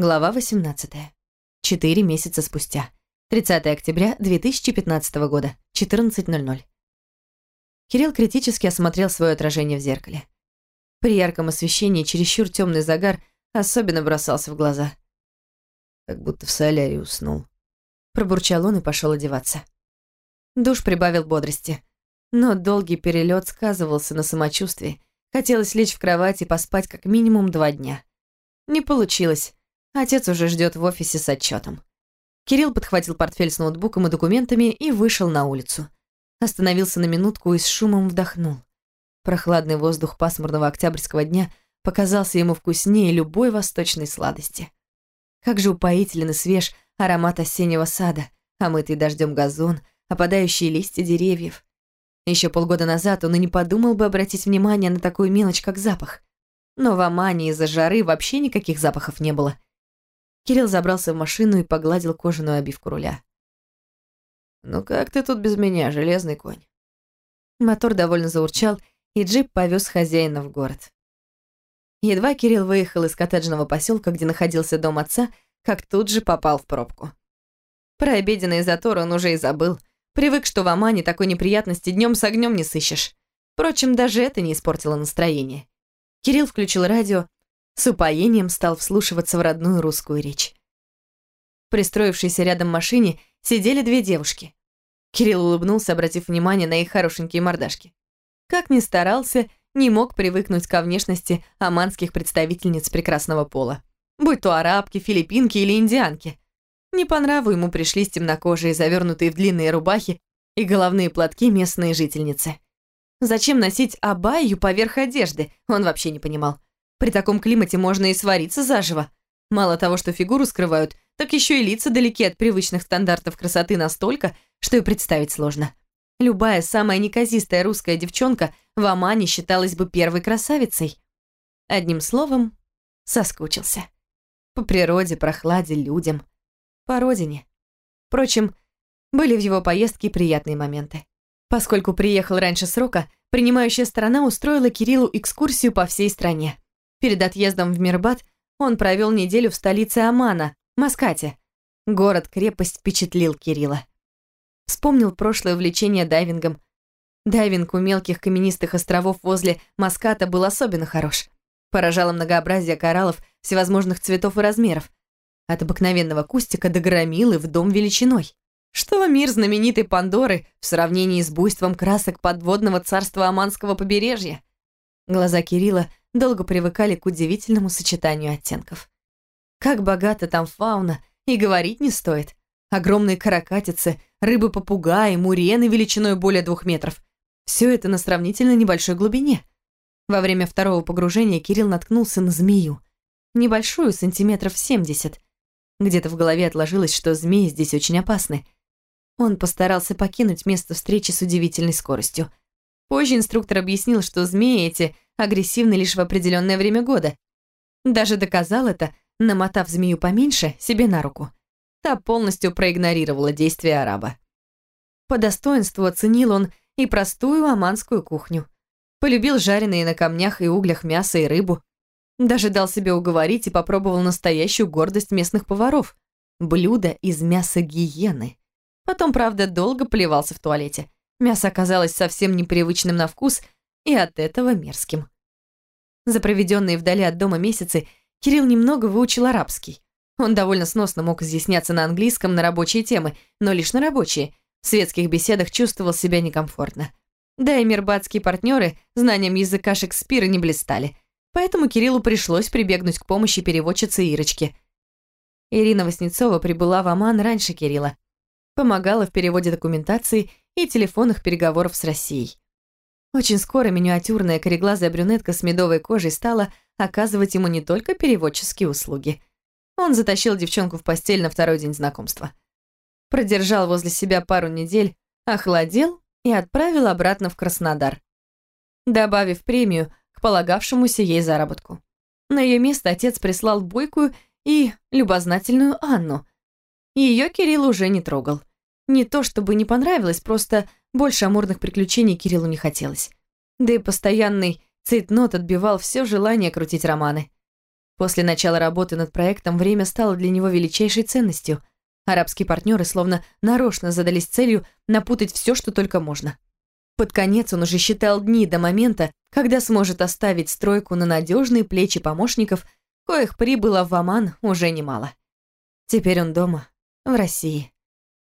Глава 18. Четыре месяца спустя. 30 октября 2015 года. 14.00. Кирилл критически осмотрел свое отражение в зеркале. При ярком освещении чересчур темный загар особенно бросался в глаза. Как будто в солярии уснул. Пробурчал он и пошел одеваться. Душ прибавил бодрости. Но долгий перелет сказывался на самочувствии. Хотелось лечь в кровать и поспать как минимум два дня. Не получилось. Отец уже ждет в офисе с отчетом. Кирилл подхватил портфель с ноутбуком и документами и вышел на улицу. Остановился на минутку и с шумом вдохнул. Прохладный воздух пасмурного октябрьского дня показался ему вкуснее любой восточной сладости. Как же упоителен и свеж аромат осеннего сада, омытый дождем газон, опадающие листья деревьев. Еще полгода назад он и не подумал бы обратить внимание на такую мелочь, как запах. Но в Омане из-за жары вообще никаких запахов не было – Кирилл забрался в машину и погладил кожаную обивку руля. «Ну как ты тут без меня, железный конь?» Мотор довольно заурчал, и джип повез хозяина в город. Едва Кирилл выехал из коттеджного поселка, где находился дом отца, как тут же попал в пробку. Про обеденный затор он уже и забыл. Привык, что в Омане такой неприятности днем с огнем не сыщешь. Впрочем, даже это не испортило настроение. Кирилл включил радио с упоением стал вслушиваться в родную русскую речь. В пристроившейся рядом машине сидели две девушки. Кирилл улыбнулся, обратив внимание на их хорошенькие мордашки. Как ни старался, не мог привыкнуть ко внешности оманских представительниц прекрасного пола. Будь то арабки, филиппинки или индианки. Не по нраву ему пришлись темнокожие, завернутые в длинные рубахи и головные платки местные жительницы. Зачем носить абайю поверх одежды, он вообще не понимал. При таком климате можно и свариться заживо. Мало того, что фигуру скрывают, так еще и лица далеки от привычных стандартов красоты настолько, что и представить сложно. Любая самая неказистая русская девчонка в Омане считалась бы первой красавицей. Одним словом, соскучился. По природе, прохладе, людям. По родине. Впрочем, были в его поездке приятные моменты. Поскольку приехал раньше срока, принимающая сторона устроила Кириллу экскурсию по всей стране. Перед отъездом в Мирбат он провел неделю в столице Омана, Маскате. Город-крепость впечатлил Кирилла. Вспомнил прошлое увлечение дайвингом. Дайвинг у мелких каменистых островов возле Маската был особенно хорош. Поражало многообразие кораллов всевозможных цветов и размеров. От обыкновенного кустика до громилы в дом величиной. Что мир знаменитой Пандоры в сравнении с буйством красок подводного царства Оманского побережья? Глаза Кирилла долго привыкали к удивительному сочетанию оттенков. Как богата там фауна, и говорить не стоит. Огромные каракатицы, рыбы-попугаи, мурены величиной более двух метров. Все это на сравнительно небольшой глубине. Во время второго погружения Кирилл наткнулся на змею. Небольшую, сантиметров 70. Где-то в голове отложилось, что змеи здесь очень опасны. Он постарался покинуть место встречи с удивительной скоростью. Позже инструктор объяснил, что змеи эти – агрессивны лишь в определенное время года. Даже доказал это, намотав змею поменьше себе на руку. Та полностью проигнорировала действия араба. По достоинству оценил он и простую оманскую кухню. Полюбил жареные на камнях и углях мясо и рыбу. Даже дал себе уговорить и попробовал настоящую гордость местных поваров. Блюдо из мяса гиены. Потом, правда, долго плевался в туалете. Мясо оказалось совсем непривычным на вкус – и от этого мерзким. За проведенные вдали от дома месяцы Кирилл немного выучил арабский. Он довольно сносно мог изъясняться на английском на рабочие темы, но лишь на рабочие. В светских беседах чувствовал себя некомфортно. Да и мирбатские партнеры знанием языка Шекспира не блистали. Поэтому Кириллу пришлось прибегнуть к помощи переводчицы Ирочки. Ирина Васнецова прибыла в Оман раньше Кирилла. Помогала в переводе документации и телефонных переговоров с Россией. Очень скоро миниатюрная кореглазая брюнетка с медовой кожей стала оказывать ему не только переводческие услуги. Он затащил девчонку в постель на второй день знакомства. Продержал возле себя пару недель, охладел и отправил обратно в Краснодар, добавив премию к полагавшемуся ей заработку. На ее место отец прислал бойкую и любознательную Анну. Ее Кирилл уже не трогал. Не то чтобы не понравилось, просто больше амурных приключений Кириллу не хотелось. Да и постоянный цейтнот отбивал все желание крутить романы. После начала работы над проектом время стало для него величайшей ценностью. Арабские партнеры словно нарочно задались целью напутать все, что только можно. Под конец он уже считал дни до момента, когда сможет оставить стройку на надежные плечи помощников, коих прибыло в Оман уже немало. Теперь он дома, в России.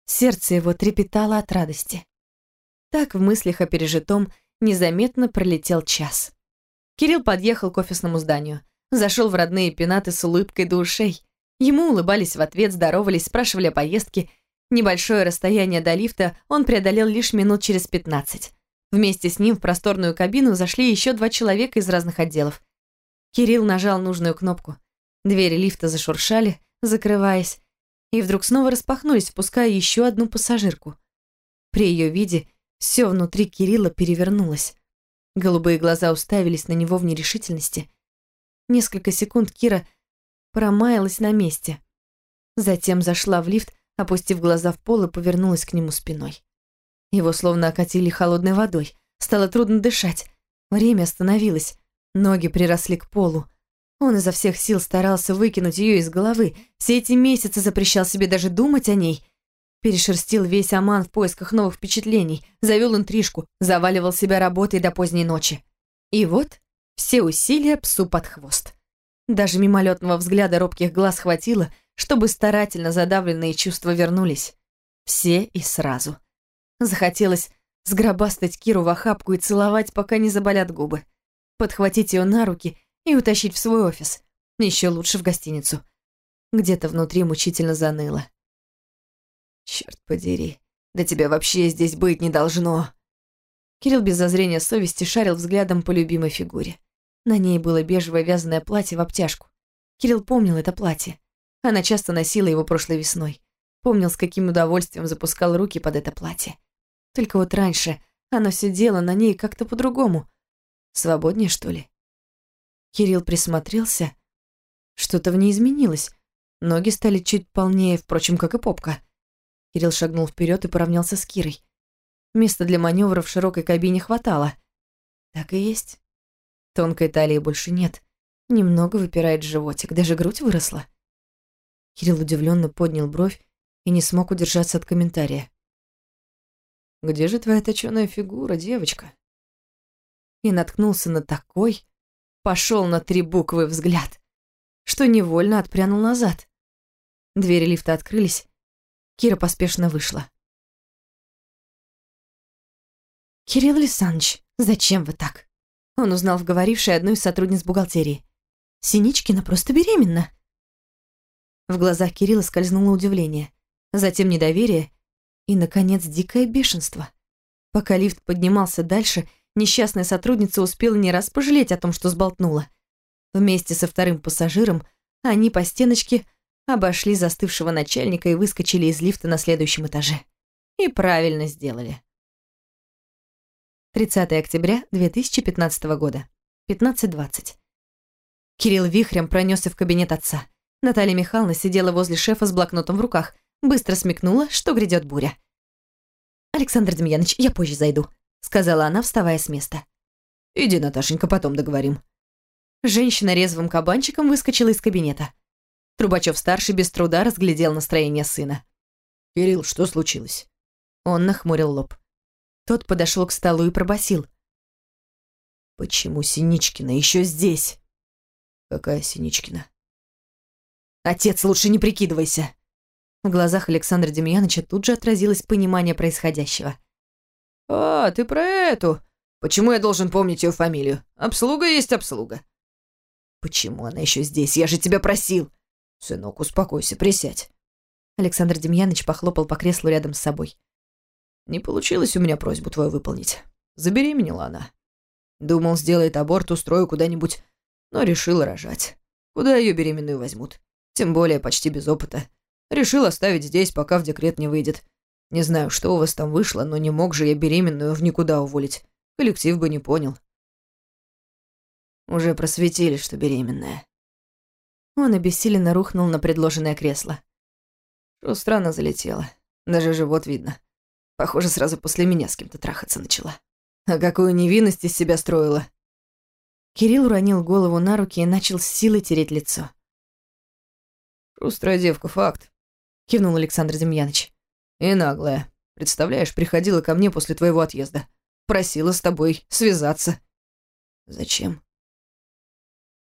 Сердце его трепетало от радости. Так в мыслях о пережитом незаметно пролетел час. Кирилл подъехал к офисному зданию. Зашел в родные пенаты с улыбкой до ушей. Ему улыбались в ответ, здоровались, спрашивали о поездке. Небольшое расстояние до лифта он преодолел лишь минут через пятнадцать. Вместе с ним в просторную кабину зашли еще два человека из разных отделов. Кирилл нажал нужную кнопку. Двери лифта зашуршали, закрываясь, и вдруг снова распахнулись, впуская еще одну пассажирку. При ее виде все внутри Кирилла перевернулось. Голубые глаза уставились на него в нерешительности. Несколько секунд Кира промаялась на месте. Затем зашла в лифт, опустив глаза в пол и повернулась к нему спиной. Его словно окатили холодной водой. Стало трудно дышать. Время остановилось. Ноги приросли к полу. Он изо всех сил старался выкинуть ее из головы. Все эти месяцы запрещал себе даже думать о ней. Перешерстил весь Оман в поисках новых впечатлений, завел интрижку, заваливал себя работой до поздней ночи. И вот все усилия псу под хвост. Даже мимолетного взгляда робких глаз хватило, чтобы старательно задавленные чувства вернулись. Все и сразу. Захотелось сгробастать Киру в охапку и целовать, пока не заболят губы. Подхватить ее на руки и утащить в свой офис. Еще лучше в гостиницу. Где-то внутри мучительно заныло. Черт подери, да тебя вообще здесь быть не должно. Кирилл без зазрения совести шарил взглядом по любимой фигуре. На ней было бежевое вязаное платье в обтяжку. Кирилл помнил это платье. Она часто носила его прошлой весной. Помнил, с каким удовольствием запускал руки под это платье. Только вот раньше оно сидело на ней как-то по-другому. Свободнее, что ли? Кирилл присмотрелся. Что-то в ней изменилось. Ноги стали чуть полнее, впрочем, как и попка. Кирилл шагнул вперед и поравнялся с Кирой. Места для маневра в широкой кабине хватало. Так и есть. Тонкой талии больше нет. Немного выпирает животик, даже грудь выросла. Кирилл удивленно поднял бровь и не смог удержаться от комментария. «Где же твоя точёная фигура, девочка?» И наткнулся на такой, пошел на три буквы взгляд, что невольно отпрянул назад. Двери лифта открылись. Кира поспешно вышла. «Кирилл Александрович, зачем вы так?» Он узнал в говорившей одну из сотрудниц бухгалтерии. «Синичкина просто беременна». В глазах Кирилла скользнуло удивление, затем недоверие и, наконец, дикое бешенство. Пока лифт поднимался дальше, Несчастная сотрудница успела не раз пожалеть о том, что сболтнула. Вместе со вторым пассажиром они по стеночке обошли застывшего начальника и выскочили из лифта на следующем этаже. И правильно сделали. 30 октября 2015 года, 15.20. Кирилл вихрем пронесся в кабинет отца. Наталья Михайловна сидела возле шефа с блокнотом в руках, быстро смекнула, что грядет буря. «Александр Демьянович, я позже зайду», сказала она, вставая с места. «Иди, Наташенька, потом договорим». Женщина резвым кабанчиком выскочила из кабинета. Трубачев-старший без труда разглядел настроение сына. «Кирилл, что случилось?» Он нахмурил лоб. Тот подошел к столу и пробасил. «Почему Синичкина еще здесь?» «Какая Синичкина?» «Отец, лучше не прикидывайся!» В глазах Александра Демьяновича тут же отразилось понимание происходящего. «А, ты про эту? Почему я должен помнить ее фамилию? Обслуга есть обслуга». «Почему она еще здесь? Я же тебя просил!» «Сынок, успокойся, присядь». Александр Демьянович похлопал по креслу рядом с собой. «Не получилось у меня просьбу твою выполнить. Забеременела она. Думал, сделает аборт, устрою куда-нибудь, но решил рожать. Куда ее беременную возьмут? Тем более почти без опыта. Решил оставить здесь, пока в декрет не выйдет. Не знаю, что у вас там вышло, но не мог же я беременную в никуда уволить. Коллектив бы не понял. Уже просветили, что беременная. Он обессиленно рухнул на предложенное кресло. Что странно залетело. Даже живот видно. Похоже, сразу после меня с кем-то трахаться начала. А какую невинность из себя строила. Кирилл уронил голову на руки и начал с силой тереть лицо. «Шустрая девка, факт», — кивнул Александр Демьяныч. «И наглая. Представляешь, приходила ко мне после твоего отъезда. Просила с тобой связаться». «Зачем?»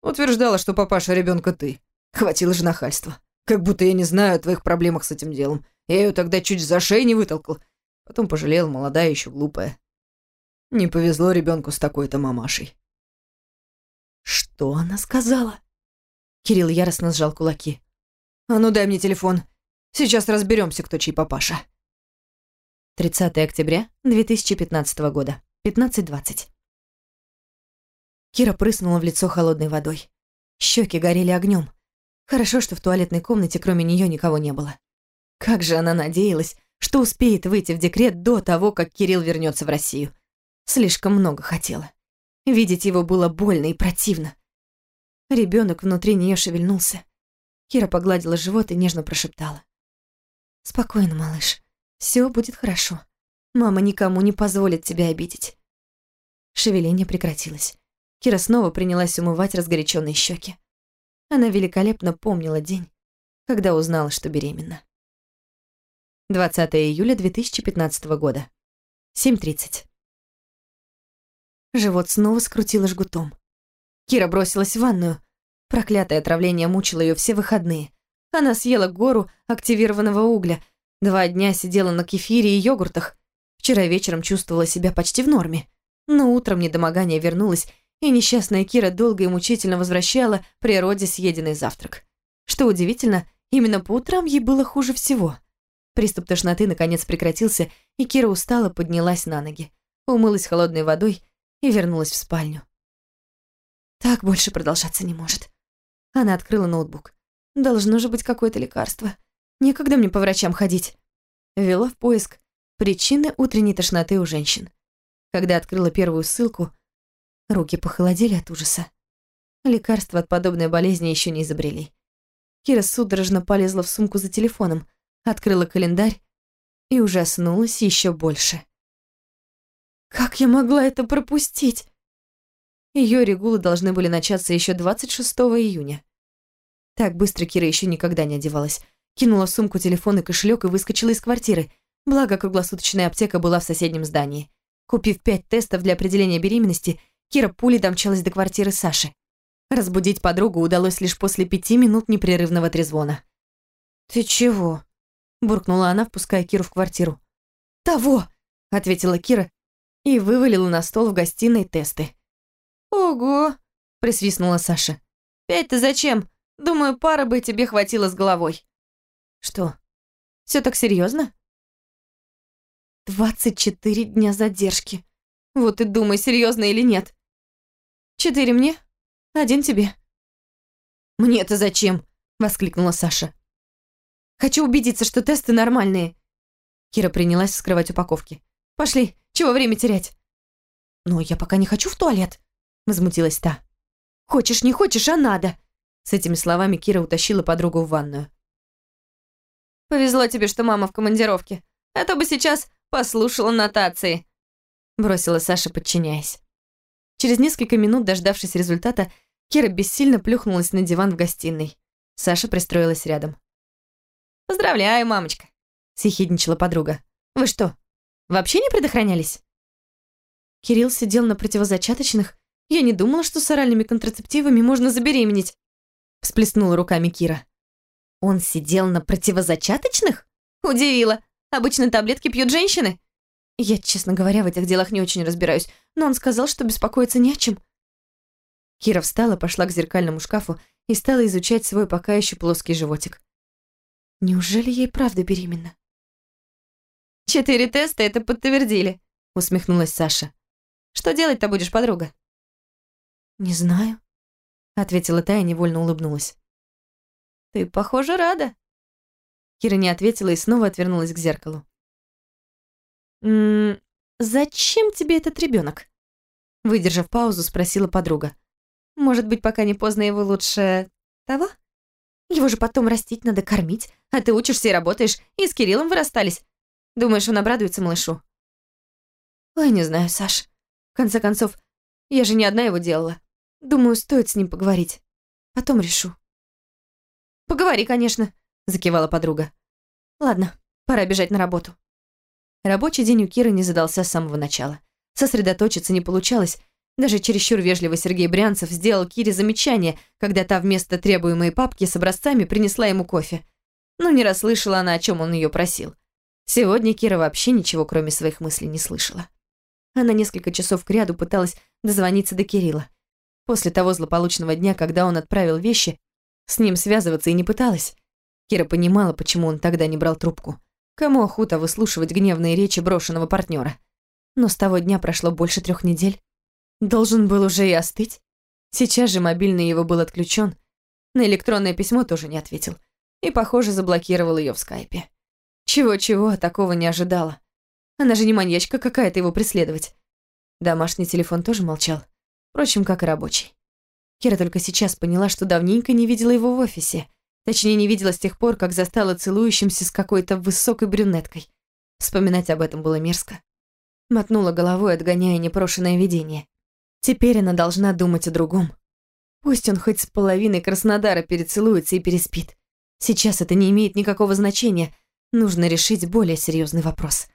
Утверждала, что папаша ребенка ты. Хватило же нахальства. Как будто я не знаю о твоих проблемах с этим делом. Я ее тогда чуть за шею не вытолкал. Потом пожалел, молодая, еще глупая. Не повезло ребенку с такой-то мамашей. Что она сказала? Кирилл яростно сжал кулаки. А ну дай мне телефон. Сейчас разберемся, кто чей папаша. 30 октября 2015 года, 15.20. Кира прыснула в лицо холодной водой. Щеки горели огнем. Хорошо, что в туалетной комнате кроме нее никого не было. Как же она надеялась, что успеет выйти в декрет до того, как Кирилл вернется в Россию. Слишком много хотела. Видеть его было больно и противно. Ребенок внутри нее шевельнулся. Кира погладила живот и нежно прошептала. «Спокойно, малыш. Все будет хорошо. Мама никому не позволит тебя обидеть». Шевеление прекратилось. Кира снова принялась умывать разгоряченные щеки. Она великолепно помнила день, когда узнала, что беременна. 20 июля 2015 года. 7.30. Живот снова скрутило жгутом. Кира бросилась в ванную. Проклятое отравление мучило ее все выходные. Она съела гору активированного угля, два дня сидела на кефире и йогуртах. Вчера вечером чувствовала себя почти в норме. Но утром недомогание вернулось, и несчастная Кира долго и мучительно возвращала природе съеденный завтрак. Что удивительно, именно по утрам ей было хуже всего – Приступ тошноты наконец прекратился, и Кира устало поднялась на ноги, умылась холодной водой и вернулась в спальню. Так больше продолжаться не может. Она открыла ноутбук. Должно же быть какое-то лекарство. Некогда мне по врачам ходить. Ввела в поиск причины утренней тошноты у женщин. Когда открыла первую ссылку, руки похолодели от ужаса. Лекарства от подобной болезни еще не изобрели. Кира судорожно полезла в сумку за телефоном – открыла календарь и ужаснулась еще больше. Как я могла это пропустить? Ее регулы должны были начаться еще 26 июня. Так быстро Кира еще никогда не одевалась. Кинула сумку телефон и кошелек и выскочила из квартиры. Благо, круглосуточная аптека была в соседнем здании. Купив пять тестов для определения беременности, Кира пулей домчалась до квартиры Саши. Разбудить подругу удалось лишь после пяти минут непрерывного трезвона. «Ты чего?» буркнула она, впуская Киру в квартиру. «Того!» — ответила Кира и вывалила на стол в гостиной тесты. «Ого!» — присвистнула Саша. «Пять-то зачем? Думаю, пара бы тебе хватило с головой». «Что, все так серьезно? «Двадцать четыре дня задержки. Вот и думай, серьезно или нет. Четыре мне, один тебе». «Мне-то зачем?» — воскликнула Саша. Хочу убедиться, что тесты нормальные». Кира принялась вскрывать упаковки. «Пошли, чего время терять?» «Но я пока не хочу в туалет», — возмутилась та. «Хочешь, не хочешь, а надо». С этими словами Кира утащила подругу в ванную. «Повезло тебе, что мама в командировке, а то бы сейчас послушала нотации», — бросила Саша, подчиняясь. Через несколько минут, дождавшись результата, Кира бессильно плюхнулась на диван в гостиной. Саша пристроилась рядом. «Поздравляю, мамочка», — съехидничала подруга. «Вы что, вообще не предохранялись?» Кирилл сидел на противозачаточных. Я не думала, что с оральными контрацептивами можно забеременеть. Всплеснула руками Кира. Он сидел на противозачаточных? Удивила. Обычно таблетки пьют женщины. Я, честно говоря, в этих делах не очень разбираюсь, но он сказал, что беспокоиться не о чем. Кира встала, пошла к зеркальному шкафу и стала изучать свой пока еще плоский животик. Неужели ей правда беременна? «Четыре теста это подтвердили», — усмехнулась Саша. «Что делать-то будешь, подруга?» «Не знаю», — ответила та и невольно улыбнулась. «Ты, похоже, рада». Кира не ответила и снова отвернулась к зеркалу. «М -м, «Зачем тебе этот ребенок? Выдержав паузу, спросила подруга. «Может быть, пока не поздно его лучше... того?» Его же потом растить надо, кормить. А ты учишься и работаешь, и с Кириллом вы расстались. Думаешь, он обрадуется малышу? Ой, не знаю, Саш. В конце концов, я же не одна его делала. Думаю, стоит с ним поговорить. Потом решу». «Поговори, конечно», — закивала подруга. «Ладно, пора бежать на работу». Рабочий день у Киры не задался с самого начала. Сосредоточиться не получалось. Даже чересчур вежливый Сергей Брянцев сделал Кире замечание, когда та вместо требуемой папки с образцами принесла ему кофе. Но не расслышала она, о чем он ее просил. Сегодня Кира вообще ничего, кроме своих мыслей, не слышала. Она несколько часов кряду пыталась дозвониться до Кирилла. После того злополучного дня, когда он отправил вещи, с ним связываться и не пыталась. Кира понимала, почему он тогда не брал трубку. Кому охота выслушивать гневные речи брошенного партнера? Но с того дня прошло больше трех недель. Должен был уже и остыть. Сейчас же мобильный его был отключен. На электронное письмо тоже не ответил. И, похоже, заблокировал ее в скайпе. Чего-чего, а такого не ожидала. Она же не маньячка какая-то его преследовать. Домашний телефон тоже молчал. Впрочем, как и рабочий. Кира только сейчас поняла, что давненько не видела его в офисе. Точнее, не видела с тех пор, как застала целующимся с какой-то высокой брюнеткой. Вспоминать об этом было мерзко. Мотнула головой, отгоняя непрошенное видение. Теперь она должна думать о другом. Пусть он хоть с половиной Краснодара перецелуется и переспит. Сейчас это не имеет никакого значения. Нужно решить более серьезный вопрос.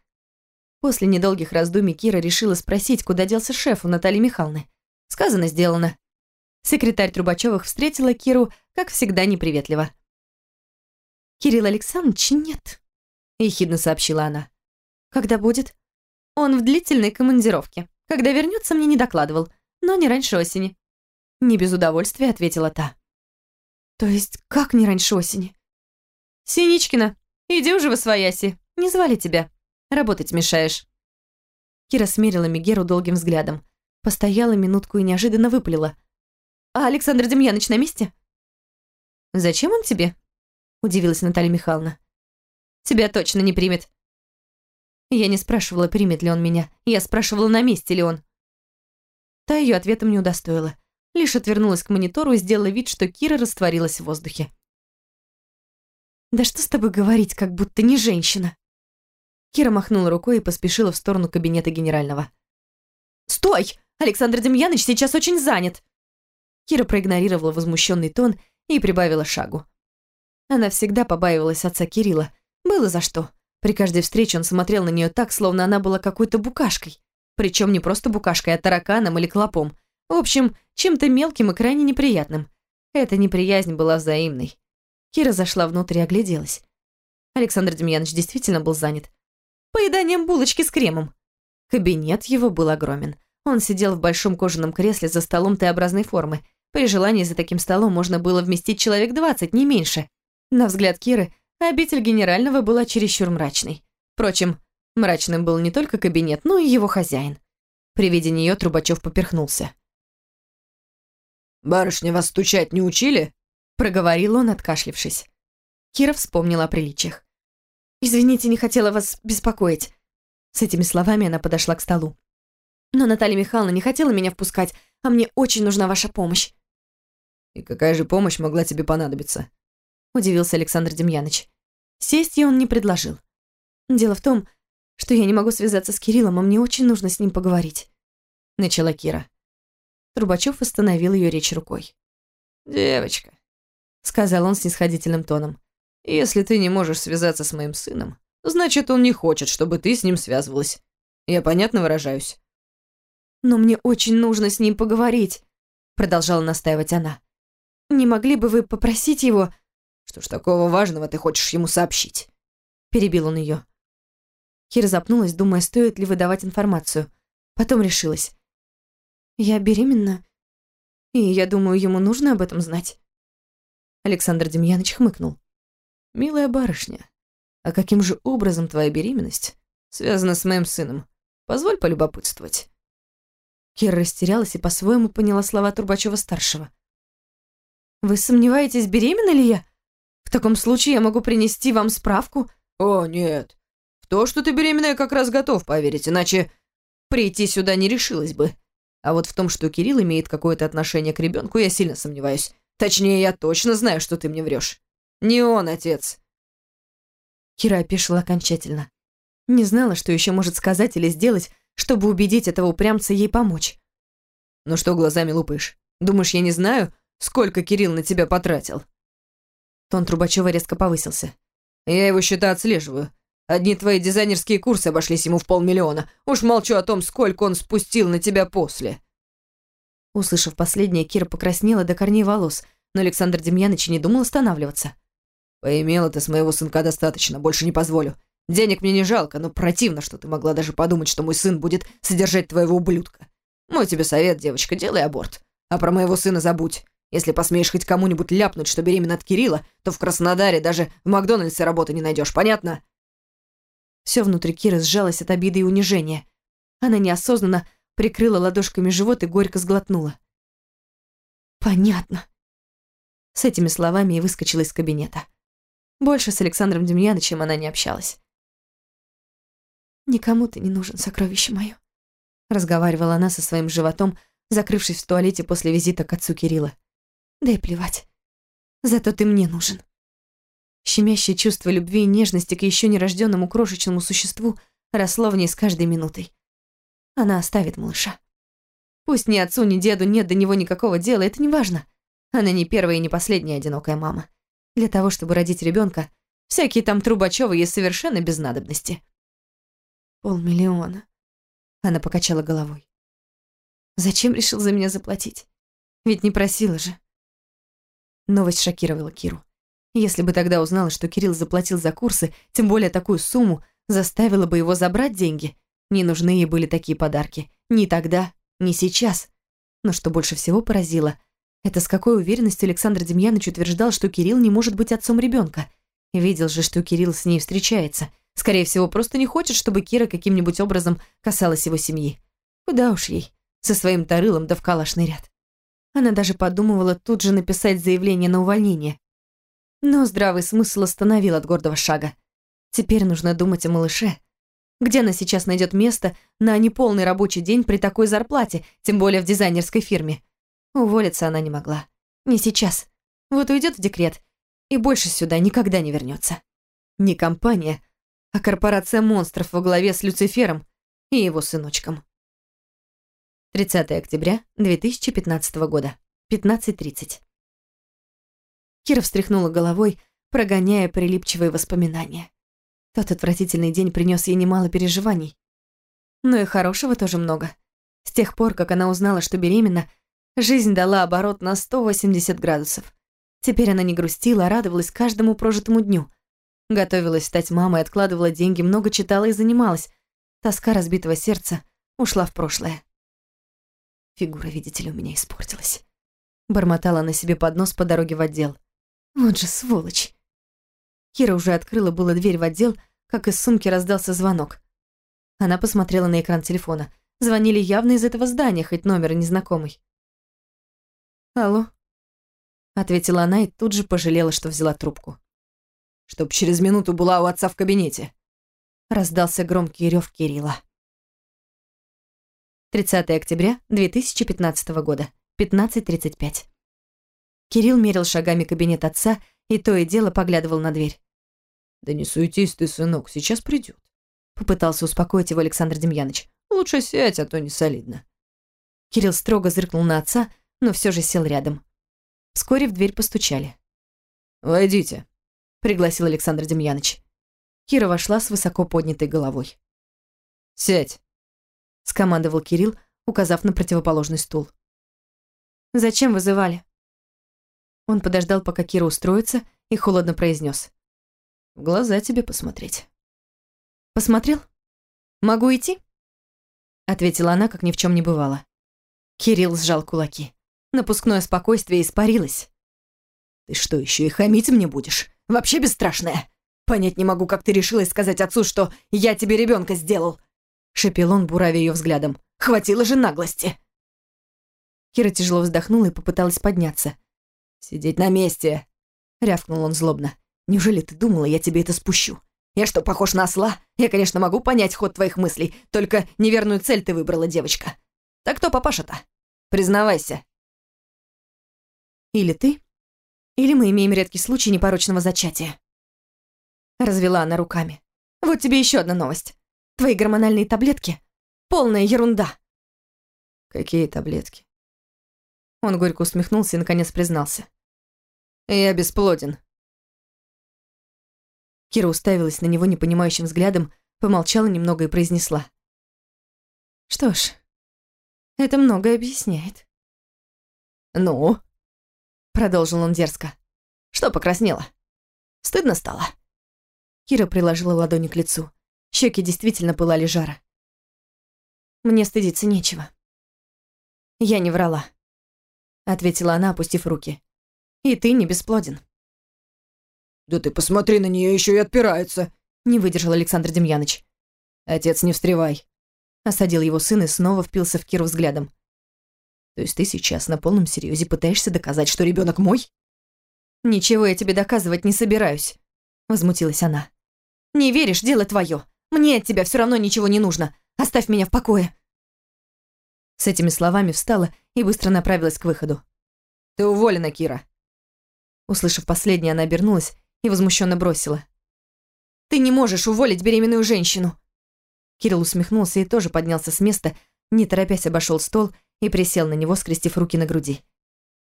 После недолгих раздумий Кира решила спросить, куда делся шеф у Натальи Михайловны. Сказано, сделано. Секретарь Трубачевых встретила Киру, как всегда, неприветливо. «Кирилл Александрович нет», — ехидно сообщила она. «Когда будет?» «Он в длительной командировке. Когда вернется, мне не докладывал, но не раньше осени». Не без удовольствия ответила та. «То есть как не раньше осени?» «Синичкина, иди уже в освояси. Не звали тебя. Работать мешаешь». Кира смерила Мегеру долгим взглядом. Постояла минутку и неожиданно выпалила. «А Александр Демьяныч на месте?» «Зачем он тебе?» – удивилась Наталья Михайловна. «Тебя точно не примет». Я не спрашивала, примет ли он меня. Я спрашивала, на месте ли он. Та ее ответом не удостоила. Лишь отвернулась к монитору и сделала вид, что Кира растворилась в воздухе. «Да что с тобой говорить, как будто не женщина?» Кира махнула рукой и поспешила в сторону кабинета генерального. «Стой! Александр Демьяныч сейчас очень занят!» Кира проигнорировала возмущенный тон и прибавила шагу. Она всегда побаивалась отца Кирилла. Было за что. При каждой встрече он смотрел на нее так, словно она была какой-то букашкой. Причем не просто букашкой, а тараканом или клопом. В общем, чем-то мелким и крайне неприятным. Эта неприязнь была взаимной. Кира зашла внутрь и огляделась. Александр Демьянович действительно был занят. Поеданием булочки с кремом. Кабинет его был огромен. Он сидел в большом кожаном кресле за столом Т-образной формы. При желании за таким столом можно было вместить человек двадцать, не меньше. На взгляд Киры, обитель генерального была чересчур мрачной. Впрочем, мрачным был не только кабинет, но и его хозяин. При виде нее Трубачев поперхнулся. «Барышня, вас стучать не учили?» Проговорил он, откашлившись. Кира вспомнила о приличиях. «Извините, не хотела вас беспокоить». С этими словами она подошла к столу. «Но Наталья Михайловна не хотела меня впускать, а мне очень нужна ваша помощь». «И какая же помощь могла тебе понадобиться?» Удивился Александр Демьяныч. Сесть ей он не предложил. «Дело в том, что я не могу связаться с Кириллом, а мне очень нужно с ним поговорить», — начала Кира. Трубачев остановил ее речь рукой. «Девочка», — сказал он снисходительным тоном, «если ты не можешь связаться с моим сыном, значит, он не хочет, чтобы ты с ним связывалась. Я понятно выражаюсь?» «Но мне очень нужно с ним поговорить», — продолжала настаивать она. «Не могли бы вы попросить его...» «Что ж такого важного ты хочешь ему сообщить?» Перебил он ее. Кира запнулась, думая, стоит ли выдавать информацию. Потом решилась. «Я беременна, и я думаю, ему нужно об этом знать». Александр Демьяныч хмыкнул. «Милая барышня, а каким же образом твоя беременность связана с моим сыном? Позволь полюбопытствовать». Кира растерялась и по-своему поняла слова Турбачева-старшего. «Вы сомневаетесь, беременна ли я? В таком случае я могу принести вам справку?» «О, нет. В то, что ты беременная, как раз готов поверить, иначе прийти сюда не решилась бы. А вот в том, что Кирилл имеет какое-то отношение к ребенку, я сильно сомневаюсь. Точнее, я точно знаю, что ты мне врешь. Не он, отец». Кира опешила окончательно. Не знала, что еще может сказать или сделать, чтобы убедить этого упрямца ей помочь. «Ну что глазами лупаешь? Думаешь, я не знаю, сколько Кирилл на тебя потратил?» Тон Трубачева резко повысился. «Я его счета отслеживаю. Одни твои дизайнерские курсы обошлись ему в полмиллиона. Уж молчу о том, сколько он спустил на тебя после». Услышав последнее, Кира покраснела до корней волос, но Александр Демьяныч не думал останавливаться. «Поимела ты с моего сынка достаточно, больше не позволю. Денег мне не жалко, но противно, что ты могла даже подумать, что мой сын будет содержать твоего ублюдка. Мой тебе совет, девочка, делай аборт. А про моего сына забудь. Если посмеешь хоть кому-нибудь ляпнуть, что беременна от Кирилла, то в Краснодаре даже в Макдональдсе работы не найдешь, понятно?» Все внутри Киры сжалось от обиды и унижения. Она неосознанно прикрыла ладошками живот и горько сглотнула. «Понятно». С этими словами и выскочила из кабинета. Больше с Александром Демьяновичем она не общалась. «Никому ты не нужен, сокровище мое», — разговаривала она со своим животом, закрывшись в туалете после визита к отцу Кирилла. «Да и плевать. Зато ты мне нужен». Щемящее чувство любви и нежности к еще нерожденному крошечному существу росло в ней с каждой минутой. Она оставит малыша. Пусть ни отцу, ни деду нет до него никакого дела, это не важно. Она не первая и не последняя одинокая мама. Для того, чтобы родить ребенка, всякие там Трубачёвы ей совершенно без надобности. Полмиллиона. Она покачала головой. Зачем решил за меня заплатить? Ведь не просила же. Новость шокировала Киру. Если бы тогда узнала, что Кирилл заплатил за курсы, тем более такую сумму, заставила бы его забрать деньги. Не нужны ей были такие подарки. Ни тогда, ни сейчас. Но что больше всего поразило, это с какой уверенностью Александр Демьянович утверждал, что Кирилл не может быть отцом ребенка. Видел же, что Кирилл с ней встречается. Скорее всего, просто не хочет, чтобы Кира каким-нибудь образом касалась его семьи. Куда уж ей, со своим тарылом да в калашный ряд. Она даже подумывала тут же написать заявление на увольнение. Но здравый смысл остановил от гордого шага. Теперь нужно думать о малыше. Где она сейчас найдет место на неполный рабочий день при такой зарплате, тем более в дизайнерской фирме? Уволиться она не могла. Не сейчас. Вот уйдет в декрет и больше сюда никогда не вернется. Не компания, а корпорация монстров во главе с Люцифером и его сыночком. 30 октября 2015 года, 15.30. Кира встряхнула головой, прогоняя прилипчивые воспоминания. Тот отвратительный день принес ей немало переживаний. Но и хорошего тоже много. С тех пор, как она узнала, что беременна, жизнь дала оборот на 180 градусов. Теперь она не грустила, а радовалась каждому прожитому дню. Готовилась стать мамой, откладывала деньги, много читала и занималась. Тоска разбитого сердца ушла в прошлое. Фигура, видите ли, у меня испортилась. Бормотала на себе под нос по дороге в отдел. Вот же сволочь. Кира уже открыла было дверь в отдел, как из сумки раздался звонок. Она посмотрела на экран телефона. Звонили явно из этого здания, хоть номер и незнакомый. «Алло?» Ответила она и тут же пожалела, что взяла трубку. «Чтоб через минуту была у отца в кабинете». Раздался громкий рев Кирилла. 30 октября 2015 года, 15.35. Кирилл мерил шагами кабинет отца и то и дело поглядывал на дверь. «Да не суетись ты, сынок, сейчас придет. Попытался успокоить его Александр Демьяныч. «Лучше сядь, а то не солидно». Кирилл строго зыркнул на отца, но все же сел рядом. Вскоре в дверь постучали. «Войдите», — пригласил Александр Демьяныч. Кира вошла с высоко поднятой головой. «Сядь», — скомандовал Кирилл, указав на противоположный стул. «Зачем вызывали?» Он подождал, пока Кира устроится, и холодно произнес: «В глаза тебе посмотреть». «Посмотрел? Могу идти?» Ответила она, как ни в чем не бывало. Кирилл сжал кулаки. Напускное спокойствие испарилось. «Ты что, еще и хамить мне будешь? Вообще бесстрашная? Понять не могу, как ты решилась сказать отцу, что я тебе ребенка сделал!» Шепел он, буравя ее взглядом. «Хватило же наглости!» Кира тяжело вздохнула и попыталась подняться. «Сидеть на месте!» — рявкнул он злобно. «Неужели ты думала, я тебе это спущу? Я что, похож на осла? Я, конечно, могу понять ход твоих мыслей, только неверную цель ты выбрала, девочка. Так кто папаша-то? Признавайся». «Или ты, или мы имеем редкий случай непорочного зачатия». Развела она руками. «Вот тебе еще одна новость. Твои гормональные таблетки — полная ерунда». «Какие таблетки?» Он горько усмехнулся и наконец признался. «Я бесплоден». Кира уставилась на него непонимающим взглядом, помолчала немного и произнесла. «Что ж, это многое объясняет». «Ну?» — продолжил он дерзко. «Что покраснело? Стыдно стало?» Кира приложила ладони к лицу. Щеки действительно пылали жара. «Мне стыдиться нечего». «Я не врала», — ответила она, опустив руки. «И ты не бесплоден». «Да ты посмотри на нее еще и отпирается», — не выдержал Александр Демьяныч. «Отец, не встревай», — осадил его сын и снова впился в Киру взглядом. «То есть ты сейчас на полном серьезе пытаешься доказать, что ребенок мой?» «Ничего я тебе доказывать не собираюсь», — возмутилась она. «Не веришь, дело твое. Мне от тебя все равно ничего не нужно. Оставь меня в покое». С этими словами встала и быстро направилась к выходу. «Ты уволена, Кира». Услышав последнее, она обернулась и возмущенно бросила. «Ты не можешь уволить беременную женщину!» Кирилл усмехнулся и тоже поднялся с места, не торопясь обошел стол и присел на него, скрестив руки на груди.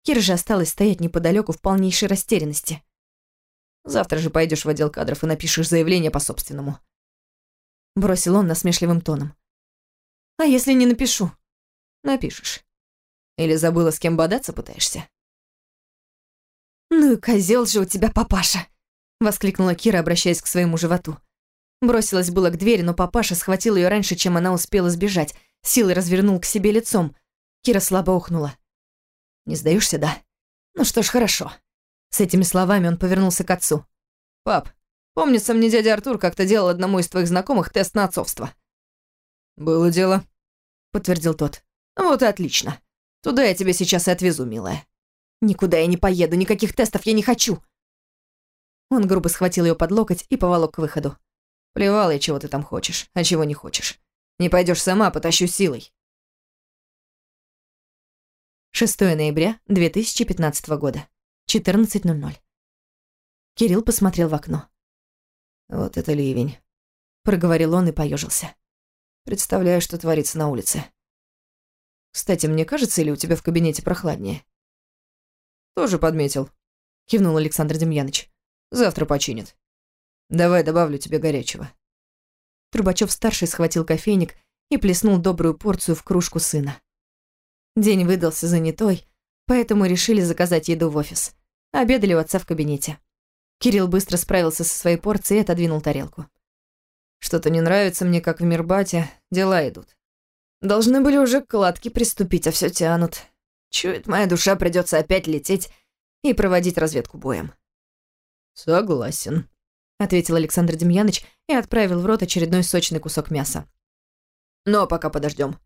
Кира же осталась стоять неподалеку в полнейшей растерянности. «Завтра же пойдешь в отдел кадров и напишешь заявление по собственному». Бросил он насмешливым тоном. «А если не напишу?» Напишешь. Или забыла, с кем бодаться пытаешься? «Ну и козел же у тебя, папаша!» — воскликнула Кира, обращаясь к своему животу. Бросилась было к двери, но папаша схватил ее раньше, чем она успела сбежать, силой развернул к себе лицом. Кира слабо ухнула. «Не сдаешься, да? Ну что ж, хорошо». С этими словами он повернулся к отцу. «Пап, помнится мне дядя Артур как-то делал одному из твоих знакомых тест на отцовство». «Было дело», — подтвердил тот. «Вот и отлично. Туда я тебя сейчас и отвезу, милая». «Никуда я не поеду, никаких тестов я не хочу». Он грубо схватил ее под локоть и поволок к выходу. «Плевал я, чего ты там хочешь, а чего не хочешь. Не пойдешь сама, потащу силой». 6 ноября 2015 года, 14.00. Кирилл посмотрел в окно. «Вот это ливень», — проговорил он и поежился. «Представляю, что творится на улице. Кстати, мне кажется, или у тебя в кабинете прохладнее?» «Тоже подметил», — кивнул Александр Демьяныч. «Завтра починят. Давай добавлю тебе горячего». Трубачев-старший схватил кофейник и плеснул добрую порцию в кружку сына. День выдался занятой, поэтому решили заказать еду в офис. Обедали у отца в кабинете. Кирилл быстро справился со своей порцией и отодвинул тарелку. «Что-то не нравится мне, как в Мирбате. Дела идут. Должны были уже к кладке приступить, а все тянут. Чует, моя душа придется опять лететь и проводить разведку боем. Согласен, ответил Александр Демьяныч и отправил в рот очередной сочный кусок мяса. Но пока подождем.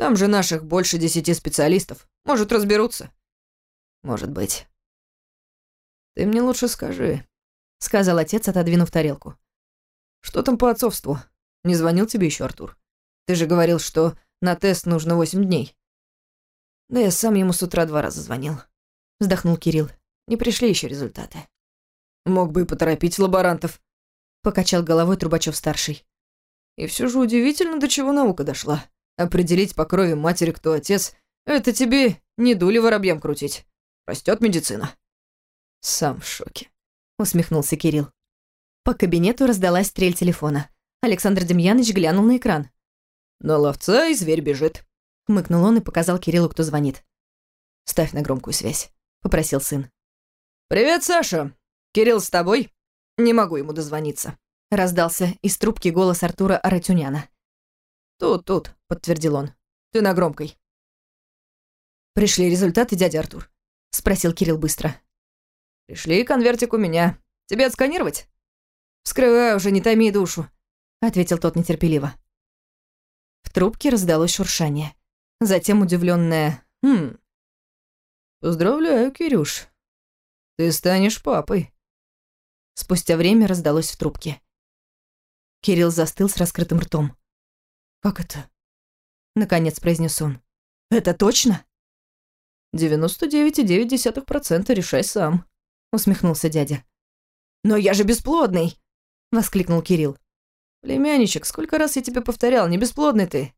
Там же наших больше десяти специалистов. Может, разберутся. Может быть. Ты мне лучше скажи, сказал отец, отодвинув тарелку. Что там по отцовству? Не звонил тебе еще Артур? Ты же говорил, что на тест нужно восемь дней. Да я сам ему с утра два раза звонил. Вздохнул Кирилл. Не пришли еще результаты. Мог бы и поторопить лаборантов. Покачал головой Трубачев-старший. И все же удивительно, до чего наука дошла. Определить по крови матери, кто отец, это тебе не дули воробьям крутить. Растет медицина. Сам в шоке. Усмехнулся Кирилл. По кабинету раздалась стрель телефона. Александр Демьяныч глянул на экран. «На ловца и зверь бежит», — хмыкнул он и показал Кириллу, кто звонит. «Ставь на громкую связь», — попросил сын. «Привет, Саша. Кирилл с тобой? Не могу ему дозвониться», — раздался из трубки голос Артура Аратюняна. «Тут, тут», — подтвердил он. «Ты на громкой». «Пришли результаты, дядя Артур?» — спросил Кирилл быстро. «Пришли, конвертик у меня. Тебе отсканировать?» «Вскрывай уже, не томи душу», — ответил тот нетерпеливо. В трубке раздалось шуршание. Затем удивленное «Хм». «Поздравляю, Кирюш. Ты станешь папой». Спустя время раздалось в трубке. Кирилл застыл с раскрытым ртом. «Как это?» Наконец произнес он. «Это точно?» «99,9% решай сам», усмехнулся дядя. «Но я же бесплодный!» воскликнул Кирилл. «Племянничек, сколько раз я тебе повторял, не бесплодный ты.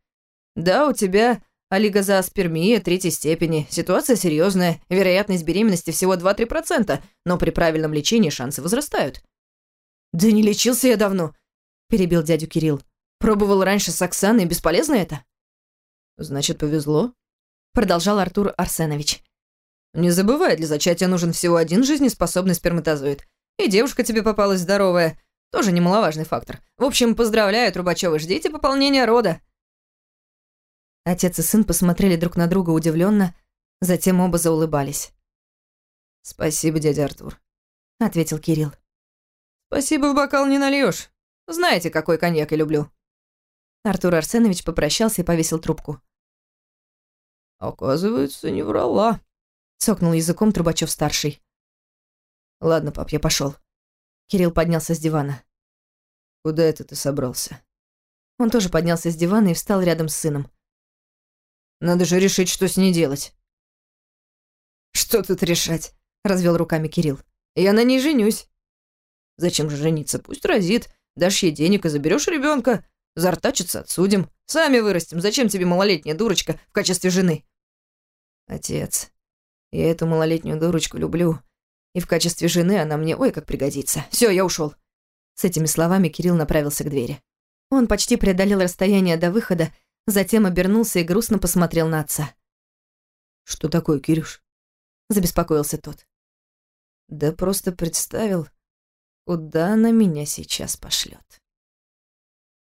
Да, у тебя Олигозооспермия третьей степени. Ситуация серьезная, вероятность беременности всего 2-3%, но при правильном лечении шансы возрастают. «Да не лечился я давно», — перебил дядю Кирилл. «Пробовал раньше с Оксаной, бесполезно это?» «Значит, повезло», — продолжал Артур Арсенович. «Не забывай, для зачатия нужен всего один жизнеспособный сперматозоид. И девушка тебе попалась здоровая. Тоже немаловажный фактор. В общем, поздравляю, Трубачёвы, ждите пополнения рода». Отец и сын посмотрели друг на друга удивленно, затем оба заулыбались. «Спасибо, дядя Артур», — ответил Кирилл. «Спасибо, в бокал не нальешь. Знаете, какой коньяк я люблю». Артур Арсенович попрощался и повесил трубку. «Оказывается, не врала», — цокнул языком Трубачев-старший. «Ладно, пап, я пошел. Кирилл поднялся с дивана. «Куда это ты собрался?» Он тоже поднялся с дивана и встал рядом с сыном. Надо же решить, что с ней делать. Что тут решать? Развел руками Кирилл. Я на ней женюсь. Зачем же жениться? Пусть разит. Дашь ей денег и заберешь ребенка. Зартачиться отсудим. Сами вырастим. Зачем тебе малолетняя дурочка в качестве жены? Отец, я эту малолетнюю дурочку люблю. И в качестве жены она мне ой как пригодится. Все, я ушел. С этими словами Кирилл направился к двери. Он почти преодолел расстояние до выхода Затем обернулся и грустно посмотрел на отца. «Что такое, Кирюш?» – забеспокоился тот. «Да просто представил, куда она меня сейчас пошлет.